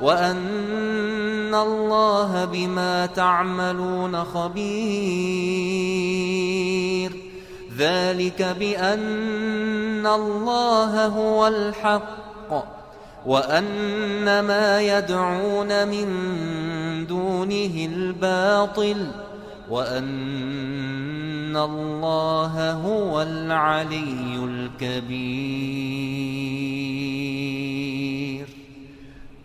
وأن الله بما تعملون خبير ذلك بأن الله هو الحق وأن ما يدعون من دونه الباطل وأن الله هو العلي الكبير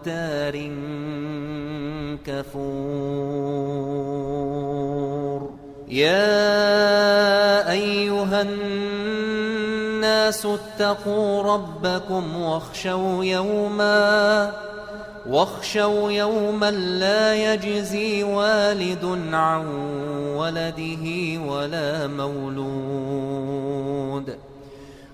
ختار كفور. يا أيها الناس اتقوا ربكم واخشوا يوماً واخشوا يوما لا يجزي والد عن ولده ولا مولود.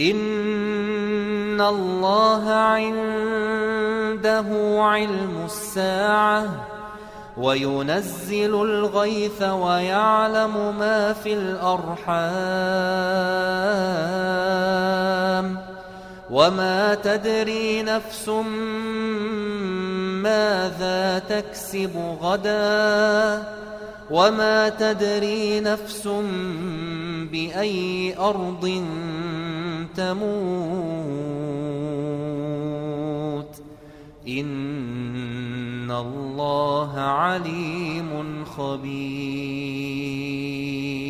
إن الله عنده علم الساعة وينزل الغيث ويعلم ما في الأرحام وما تدري نفس ماذا تكسب غدا وما تدري نفس بأي أرض تموت. إن الله عليم خبير.